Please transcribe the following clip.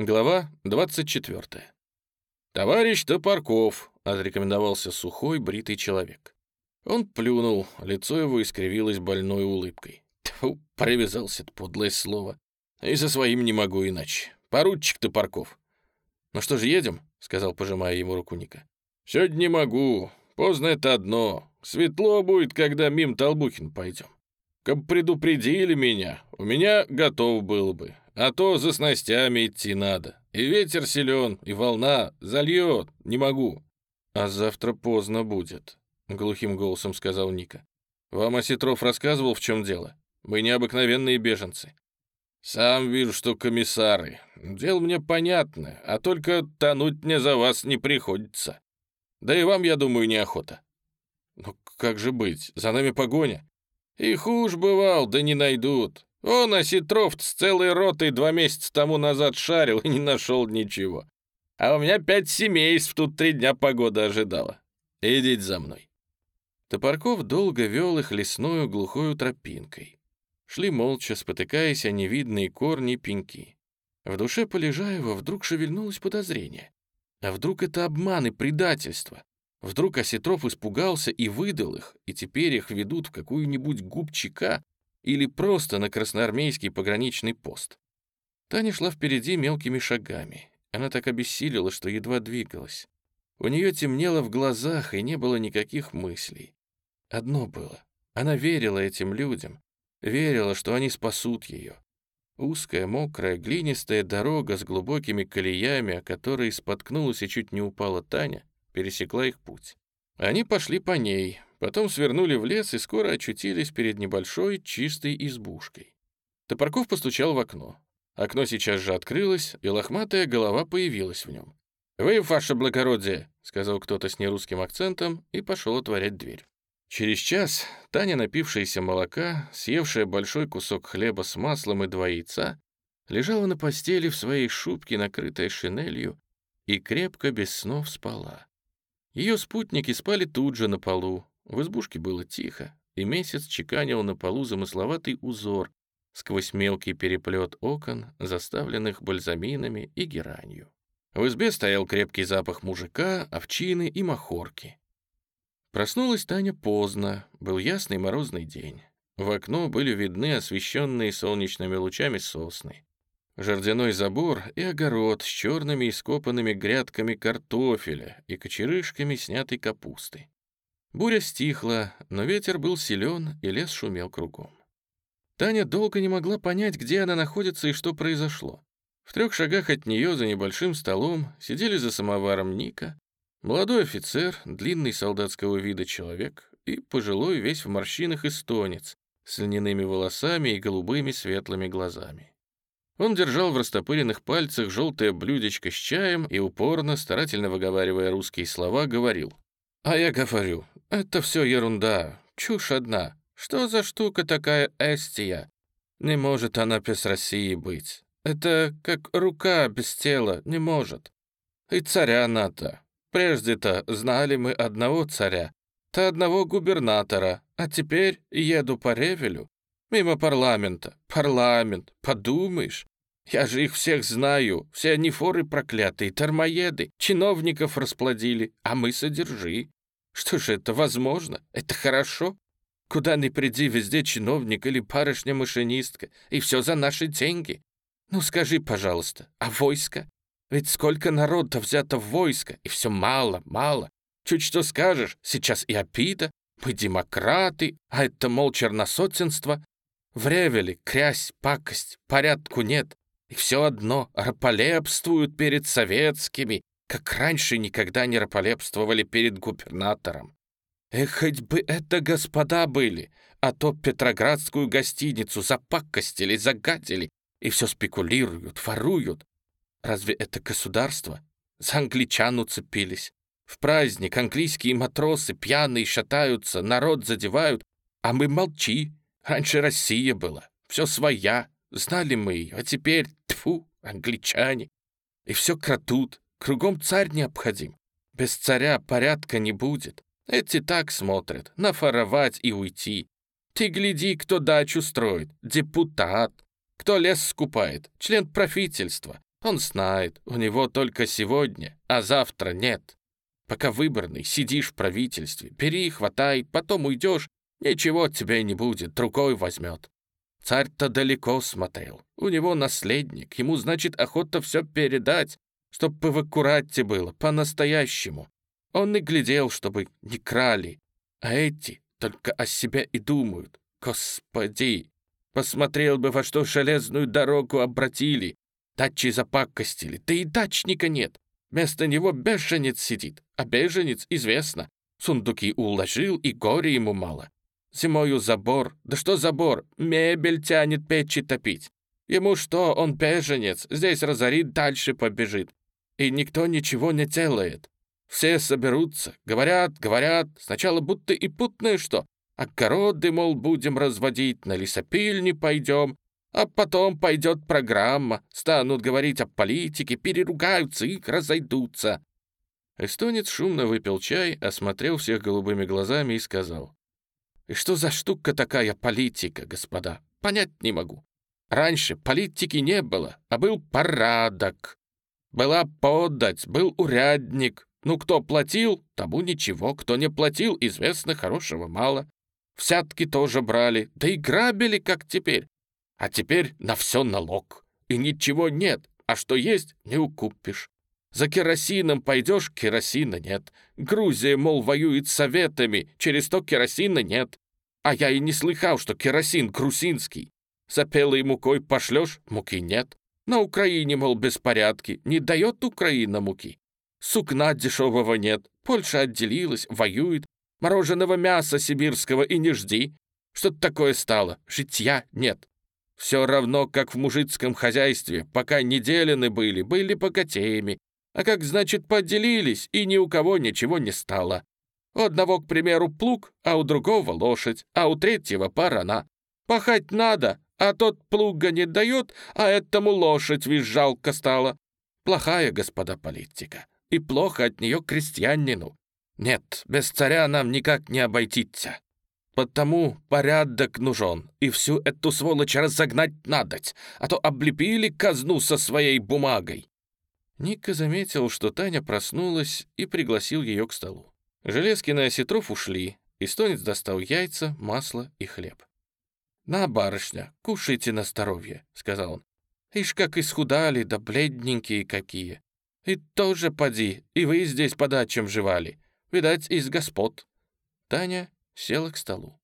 Глава 24. «Товарищ Топорков», — отрекомендовался сухой, бритый человек. Он плюнул, лицо его искривилось больной улыбкой. Тьфу, привязался-то подлое слово. И со своим не могу иначе. Поручик Топорков. «Ну что же, едем?» — сказал, пожимая ему руку Ника. «Сегодня не могу. Поздно это одно. Светло будет, когда мим Толбухин пойдем. Как предупредили меня, у меня готов был бы. А то за снастями идти надо. И ветер силен, и волна зальет. Не могу. А завтра поздно будет, — глухим голосом сказал Ника. Вам Осетров рассказывал, в чем дело? Мы необыкновенные беженцы. Сам вижу, что комиссары. Дело мне понятно, а только тонуть мне за вас не приходится. Да и вам, я думаю, неохота. Ну как же быть, за нами погоня. И хуже бывал, да не найдут. Он, Осетрофт, с целой ротой два месяца тому назад шарил и не нашел ничего. А у меня пять семейств тут три дня погода ожидала. Идите за мной». Топорков долго вел их лесную глухою тропинкой. Шли молча, спотыкаясь о невидные корни пеньки. В душе Полежаева вдруг шевельнулось подозрение. А вдруг это обман и предательство? Вдруг Осетров испугался и выдал их, и теперь их ведут в какую-нибудь губчика, или просто на красноармейский пограничный пост. Таня шла впереди мелкими шагами. Она так обессилила, что едва двигалась. У нее темнело в глазах, и не было никаких мыслей. Одно было. Она верила этим людям, верила, что они спасут ее. Узкая, мокрая, глинистая дорога с глубокими колеями, о которой споткнулась и чуть не упала Таня, пересекла их путь. Они пошли по ней, Потом свернули в лес и скоро очутились перед небольшой чистой избушкой. Топорков постучал в окно. Окно сейчас же открылось, и лохматая голова появилась в нем. «Вы, ваше благородие», — сказал кто-то с нерусским акцентом и пошел отворять дверь. Через час Таня, напившаяся молока, съевшая большой кусок хлеба с маслом и два яйца, лежала на постели в своей шубке, накрытая шинелью, и крепко без снов спала. Ее спутники спали тут же на полу, в избушке было тихо, и месяц чеканил на полу замысловатый узор сквозь мелкий переплет окон, заставленных бальзаминами и геранью. В избе стоял крепкий запах мужика, овчины и махорки. Проснулась Таня поздно, был ясный морозный день. В окно были видны освещенные солнечными лучами сосны. Жердяной забор и огород с черными ископанными грядками картофеля и кочерышками снятой капусты. Буря стихла, но ветер был силен, и лес шумел кругом. Таня долго не могла понять, где она находится и что произошло. В трех шагах от нее за небольшим столом сидели за самоваром Ника, молодой офицер, длинный солдатского вида человек и пожилой весь в морщинах эстонец с льняными волосами и голубыми светлыми глазами. Он держал в растопыренных пальцах желтое блюдечко с чаем и упорно, старательно выговаривая русские слова, говорил. «А я говорю, это все ерунда, чушь одна. Что за штука такая Эстия? Не может она без России быть. Это как рука без тела, не может. И царя надо. Прежде-то знали мы одного царя, то одного губернатора, а теперь еду по Ревелю. Мимо парламента. Парламент, подумаешь. Я же их всех знаю. Все они форы проклятые, тормоеды. Чиновников расплодили, а мы содержи. Что же это возможно? Это хорошо? Куда ни приди, везде чиновник или барышня-машинистка, и все за наши деньги. Ну скажи, пожалуйста, а войско? Ведь сколько народа взято в войско, и все мало, мало. Чуть что скажешь, сейчас и обида, мы демократы, а это, мол, черносотенство. В Ревеле крязь, пакость, порядку нет. И все одно раполепствуют перед советскими, как раньше никогда не раполепствовали перед губернатором. Эх, хоть бы это господа были, а то Петроградскую гостиницу запакостили, загадили и все спекулируют, воруют. Разве это государство? За англичан уцепились. В праздник английские матросы пьяные шатаются, народ задевают, а мы молчи. Раньше Россия была, все своя, знали мы ее, а теперь, тфу, англичане. И все кратут, Кругом царь необходим. Без царя порядка не будет. Эти так смотрят, нафоровать и уйти. Ты гляди, кто дачу строит, депутат. Кто лес скупает, член правительства. Он знает, у него только сегодня, а завтра нет. Пока выборный, сидишь в правительстве, бери, хватай, потом уйдешь, ничего и не будет, другой возьмет. Царь-то далеко смотрел. У него наследник, ему, значит, охота все передать, чтоб в аккурате было, по-настоящему. Он и глядел, чтобы не крали. А эти только о себя и думают. Господи! Посмотрел бы, во что железную дорогу обратили. Дачи запакостили, да и дачника нет. Вместо него беженец сидит, а беженец известно. Сундуки уложил, и горе ему мало. Зимою забор, да что забор, мебель тянет печи топить. Ему что, он беженец, здесь разорит, дальше побежит. И никто ничего не делает. Все соберутся, говорят, говорят, сначала будто и путное что. Огороды, мол, будем разводить, на лесопильни пойдем, а потом пойдет программа, станут говорить о политике, переругаются и разойдутся. Эстонец шумно выпил чай, осмотрел всех голубыми глазами и сказал. «И что за штука такая политика, господа? Понять не могу. Раньше политики не было, а был порядок. Была подать, был урядник, ну, кто платил, тому ничего, кто не платил, известно, хорошего мало. Взятки тоже брали, да и грабили, как теперь. А теперь на все налог. И ничего нет, а что есть, не укупишь. За керосином пойдешь, керосина нет. Грузия, мол, воюет с советами, через то керосина нет. А я и не слыхал, что керосин грузинский. За пелой мукой пошлешь, муки нет. На Украине, мол, беспорядки, не дает Украина муки. Сукна дешевого нет, Польша отделилась, воюет. Мороженого мяса сибирского и не жди. Что-то такое стало, житья нет. Все равно, как в мужицком хозяйстве, пока не делены были, были богатеями. А как, значит, поделились, и ни у кого ничего не стало. У одного, к примеру, плуг, а у другого лошадь, а у третьего парана. Пахать надо, а тот плуга не дает, а этому лошадь визжалка стала. Плохая, господа, политика и плохо от нее крестьянину. Нет, без царя нам никак не обойтиться. Потому порядок нужен, и всю эту сволочь разогнать надоть, а то облепили казну со своей бумагой». Ника заметил, что Таня проснулась и пригласил ее к столу. Железкин и Осетров ушли, эстонец достал яйца, масло и хлеб. «На, барышня, кушайте на здоровье», — сказал он. «Ишь, как исхудали, да бледненькие какие. «И тоже поди, и вы здесь по дачам жевали. Видать, из господ». Таня села к столу.